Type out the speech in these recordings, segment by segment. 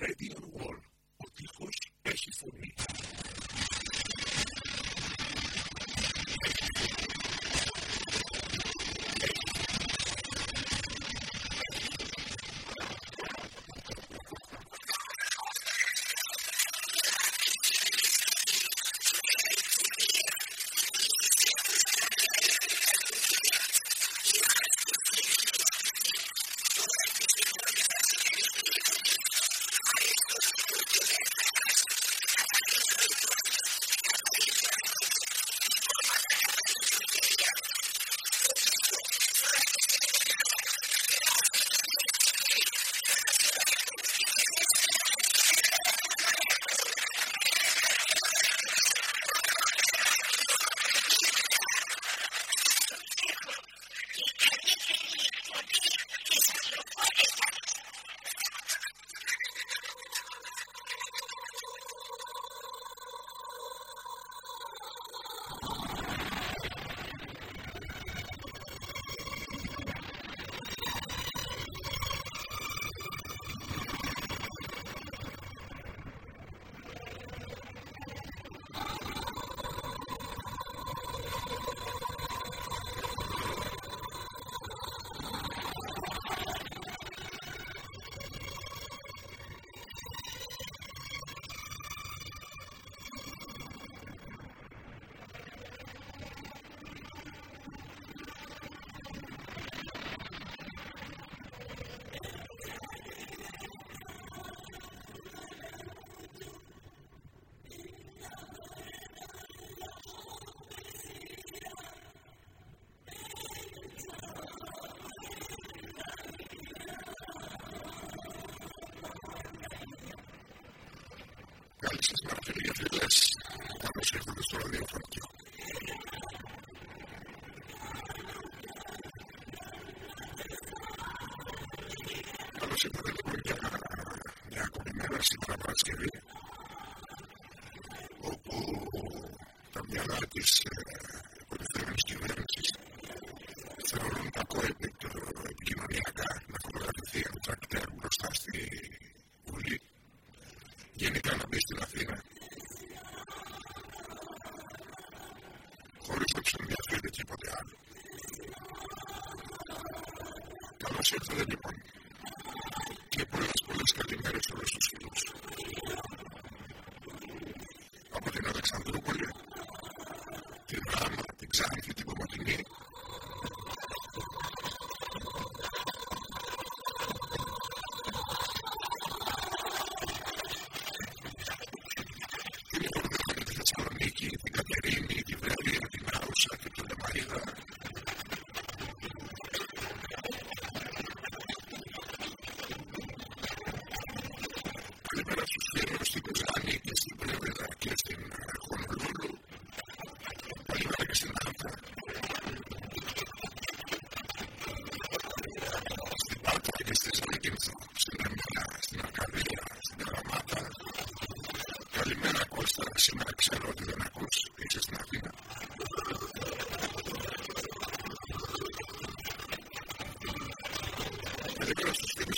ready on wall. What he push, ashes for me. locales en la mayoría de las, de las de Gracias.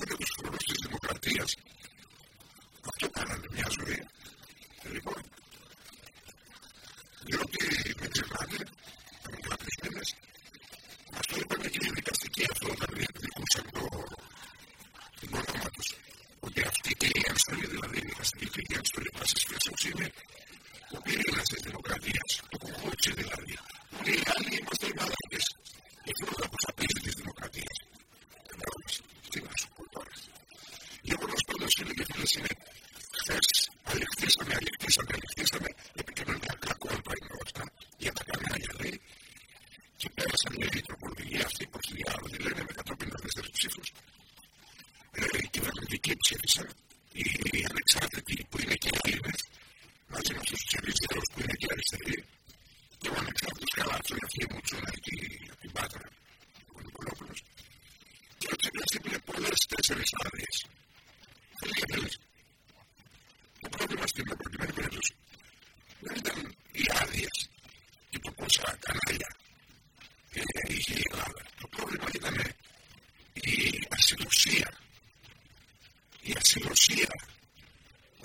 possibility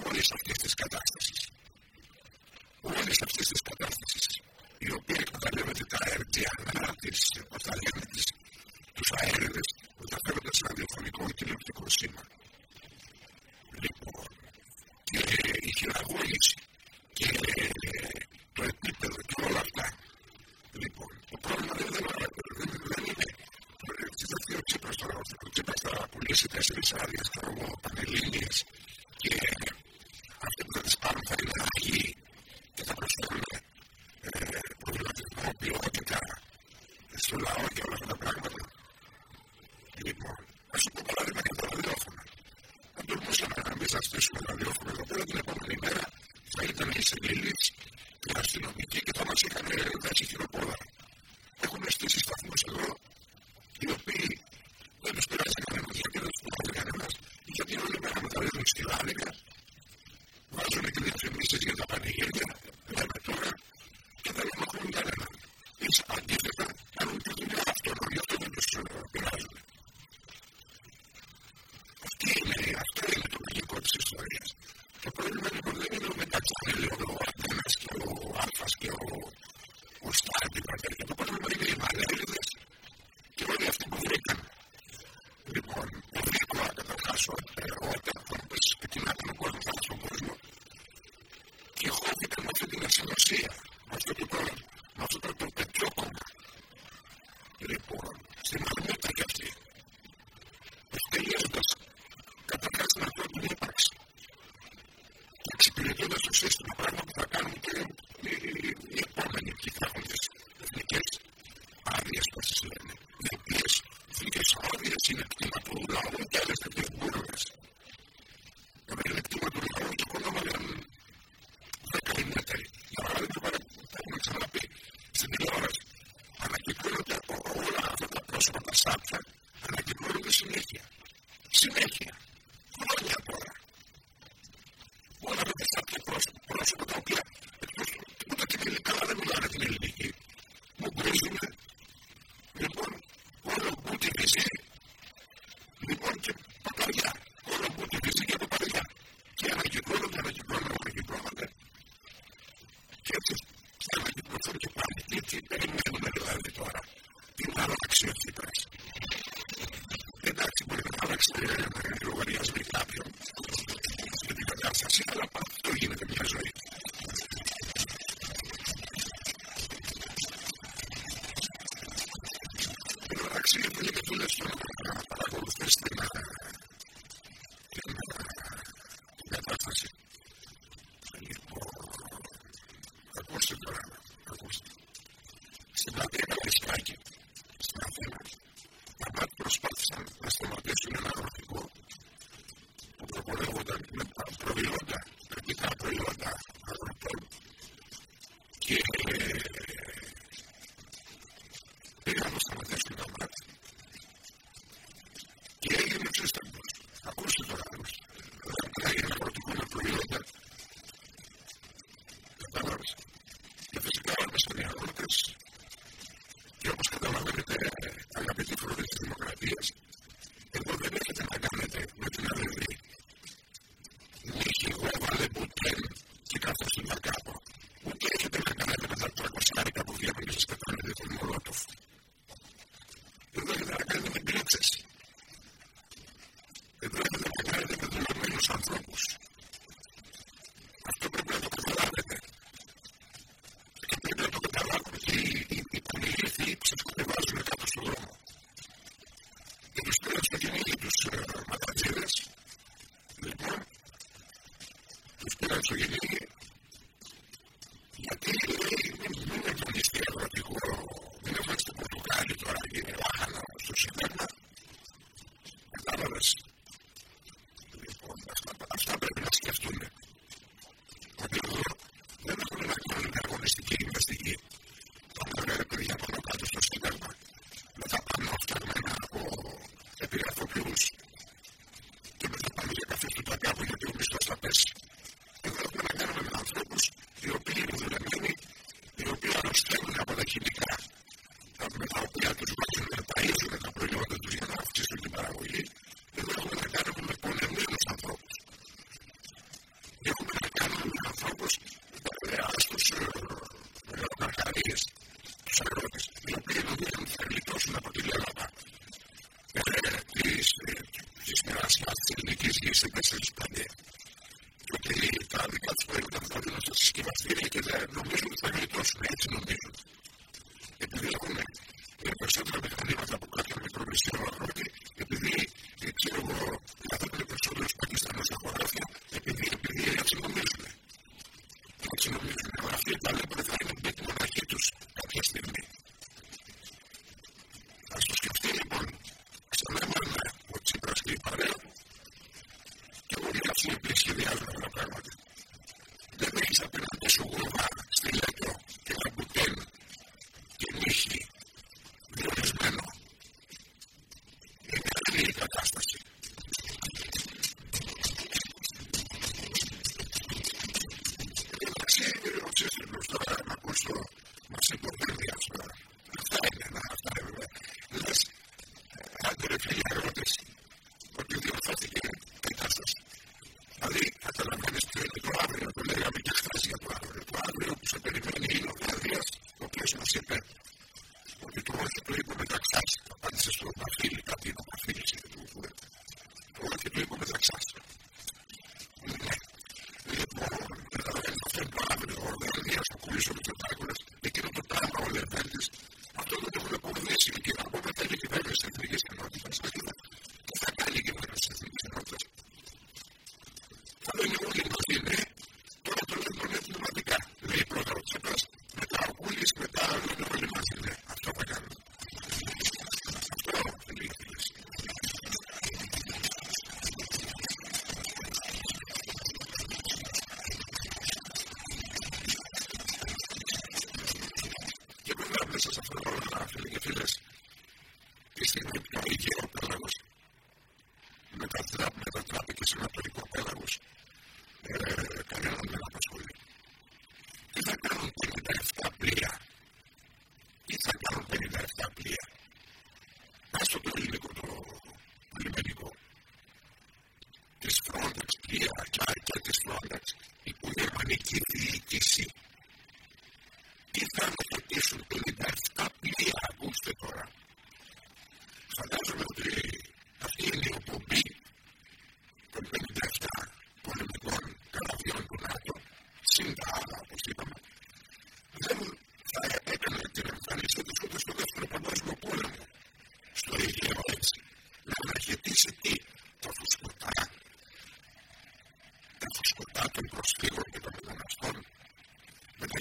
Όλε αυτέ τι κατάστασει. Όλε αυτέ τι κατάστασει. Οι οποίε καταλήγουν τα αέρια μετά τι καταλήγουνε, του αέριδε μεταφέρονται σε ένα διαφορετικό τηλεοπτικό σύστημα. Λοιπόν. Και η χειραγώγηση. Και το επίπεδο του όλα αυτά. Λοιπόν. Το πρόβλημα δεν είναι. Το κύπρο θα πουλήσει 4 άδειε στον ώμο. really is. φιλάδικες. Βάζουν και τις για τα πανηγύρια este, Rubén y Ashley Tapio, los que tienen la paz If you ese es el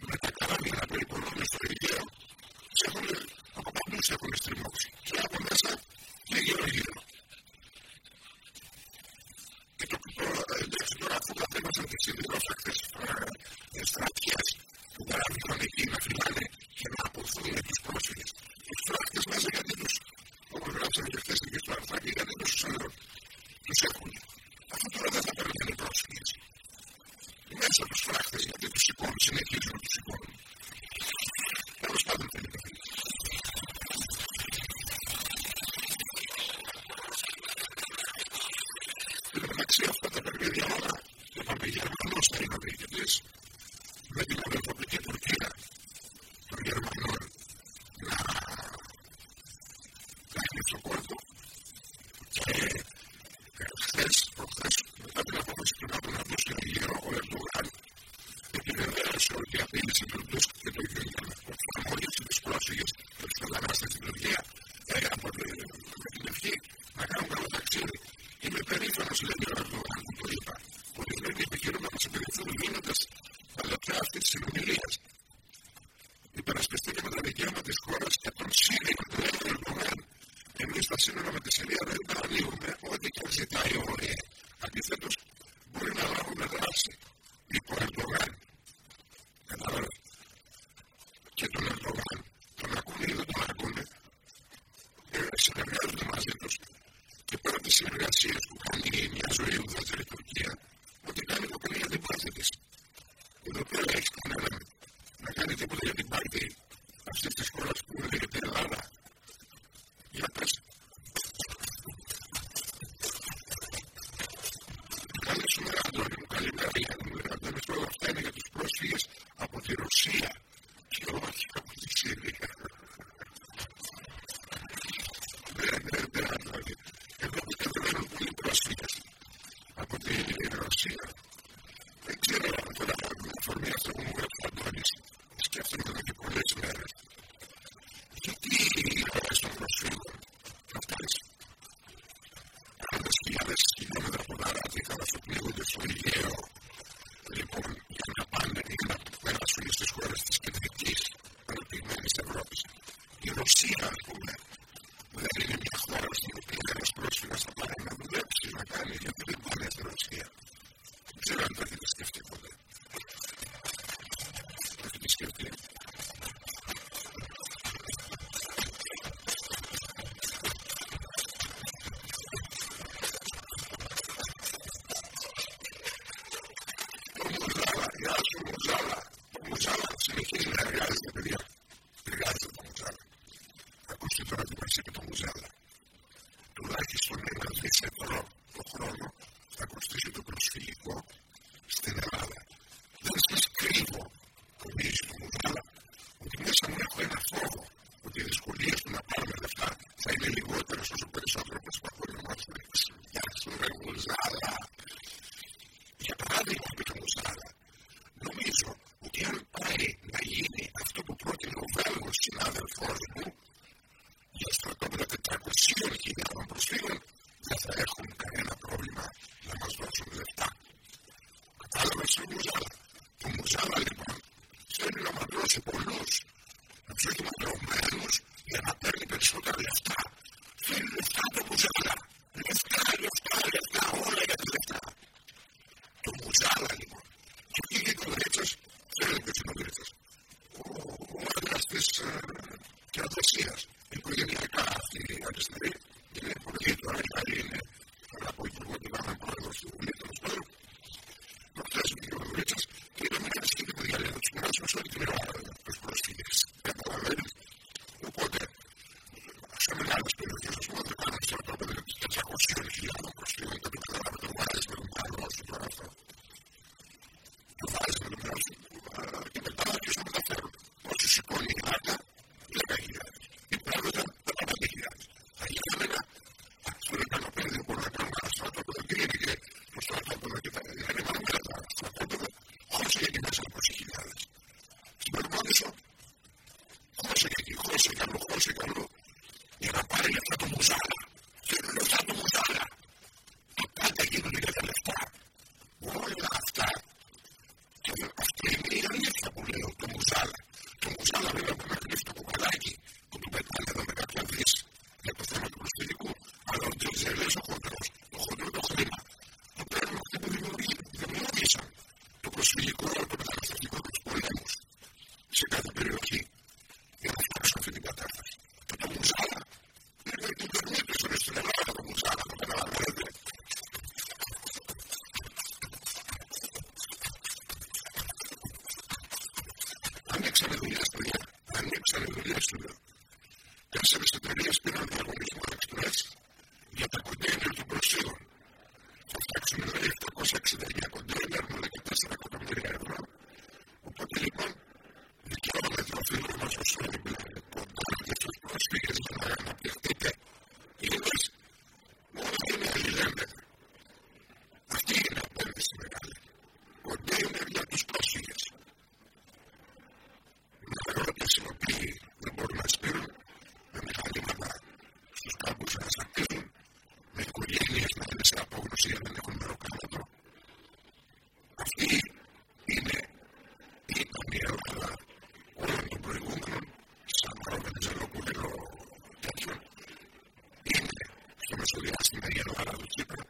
Έχουμε τα καλά μοίρα περίπου όλα λοιπόν, στο Αιγαίο και έχουν σε έχουν στριμώξει. Ladies and gentlemen, this Исчезли Έχω βγάλει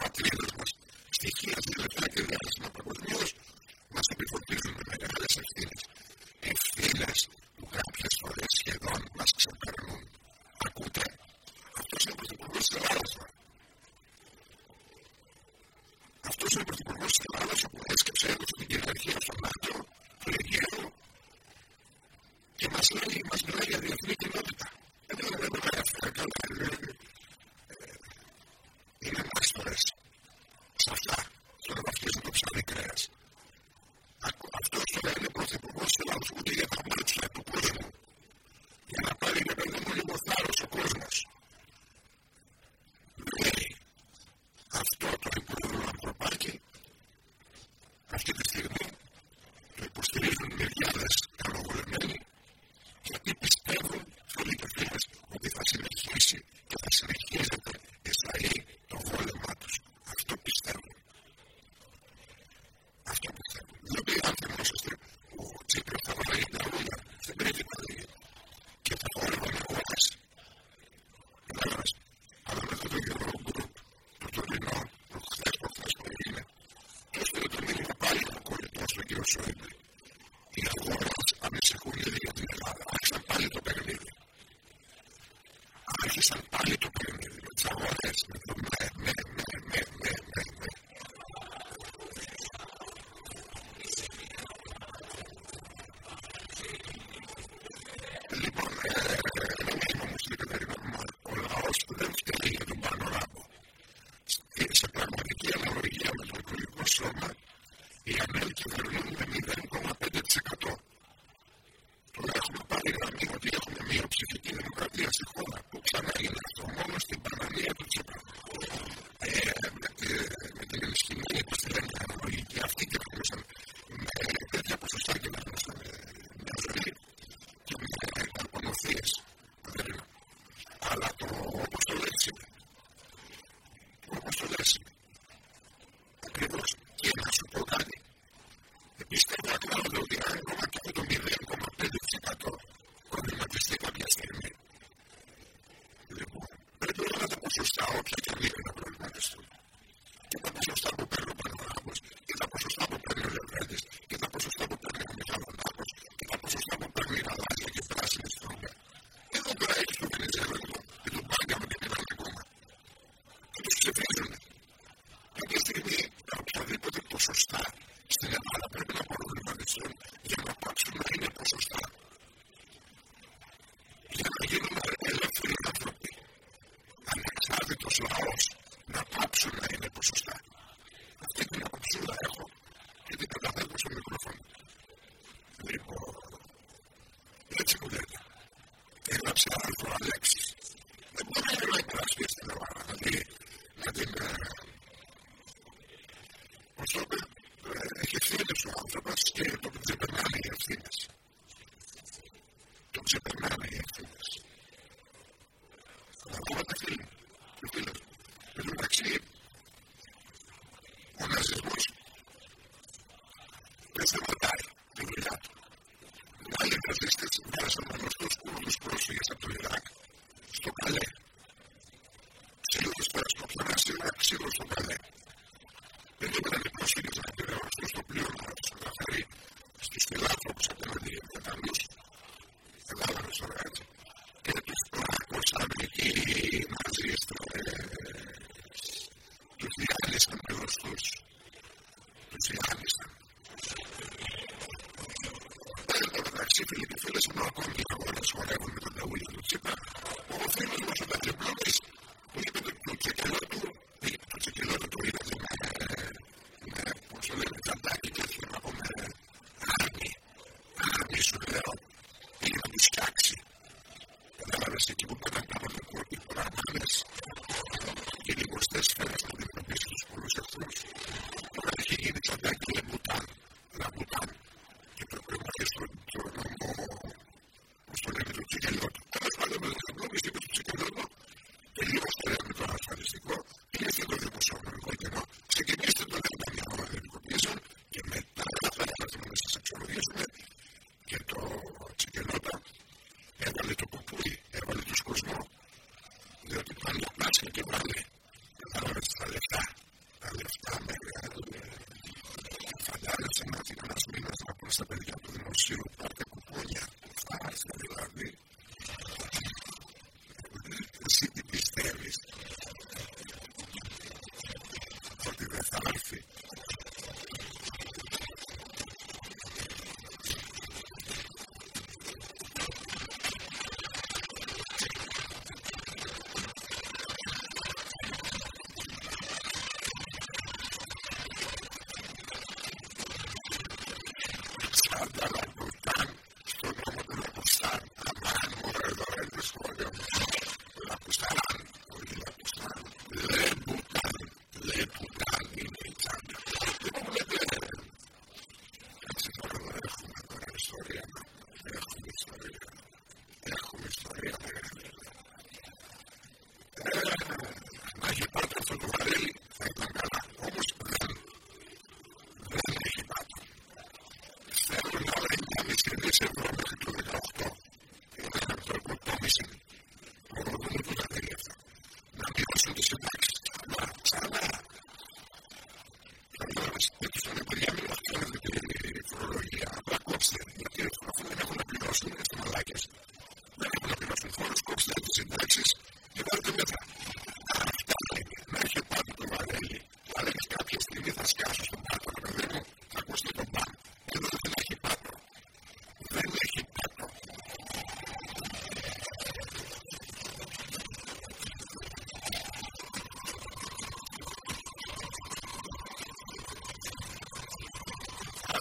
and actually Welcome to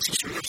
Gracias, Señor.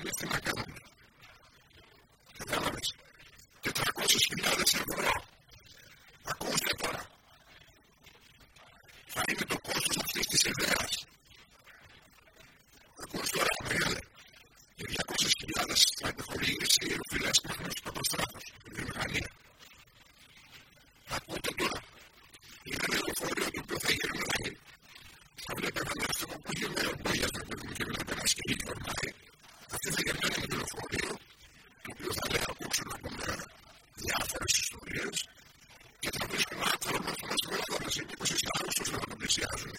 pertenecen a cada enthusiasm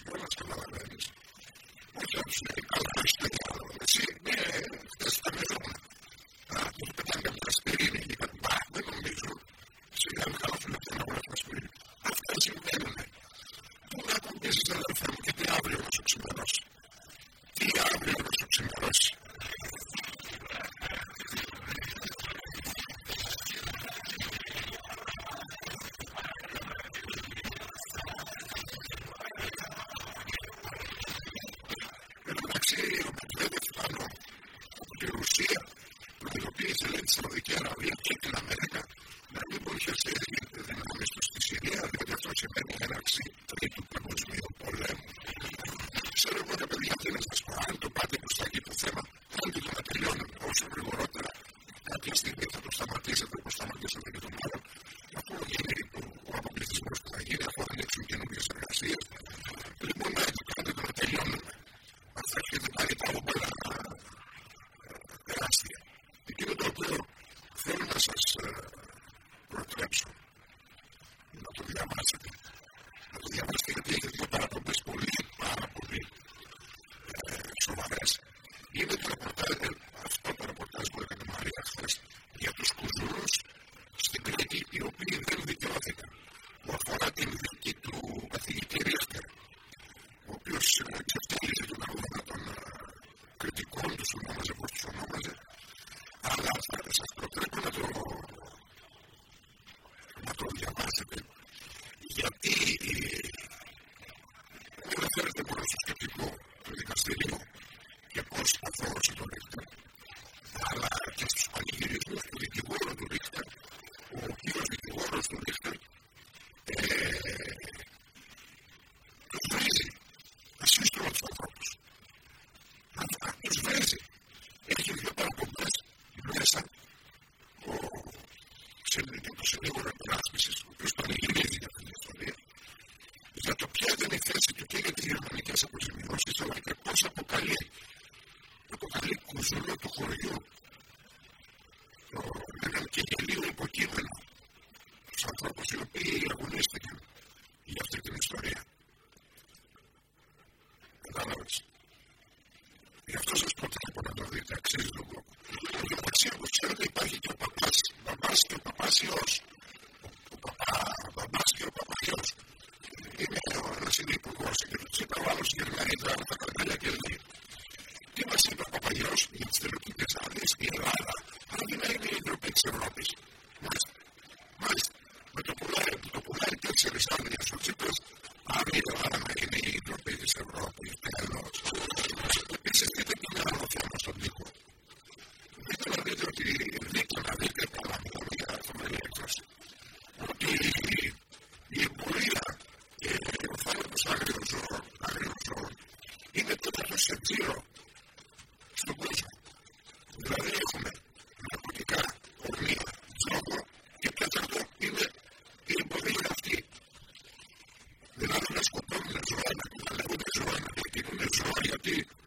do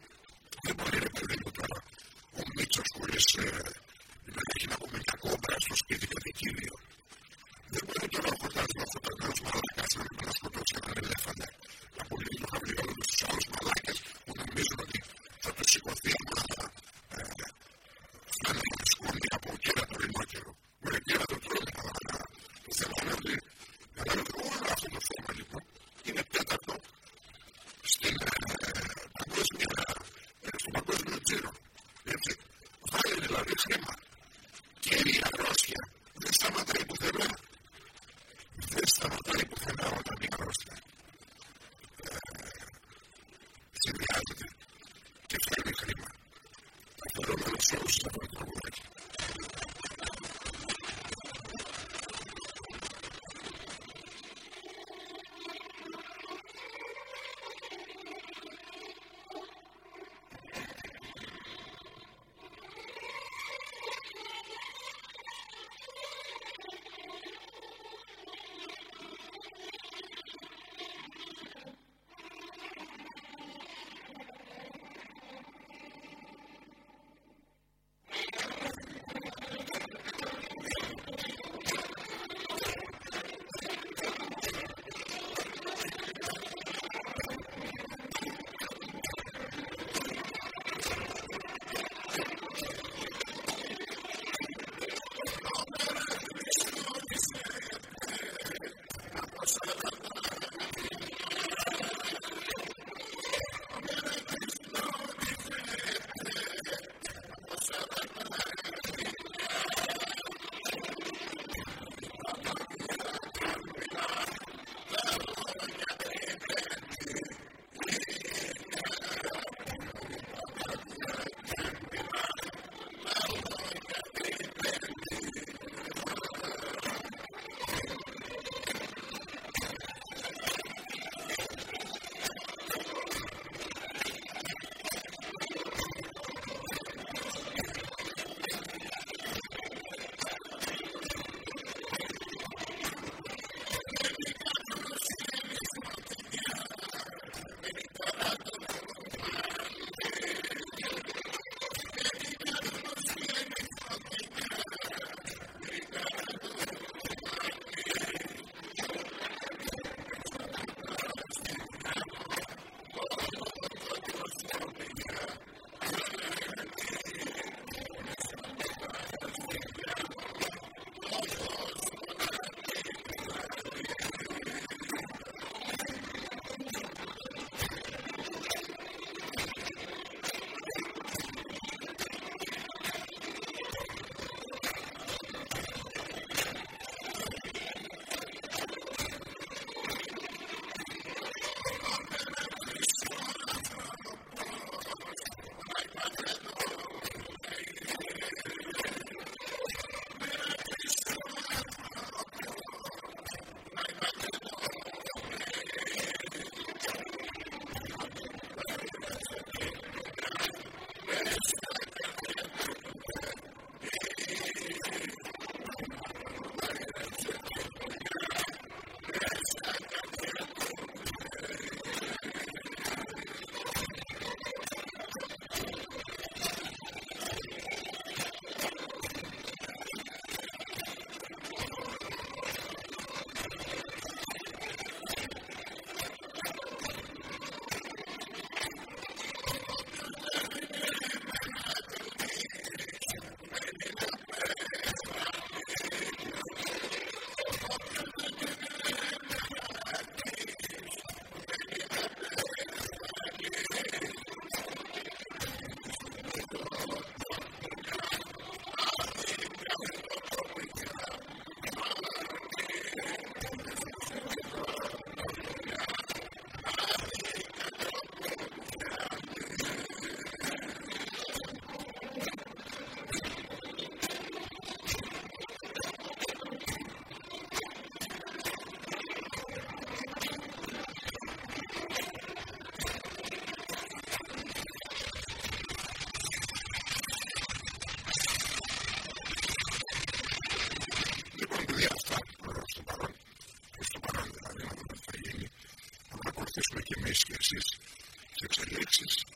taxes.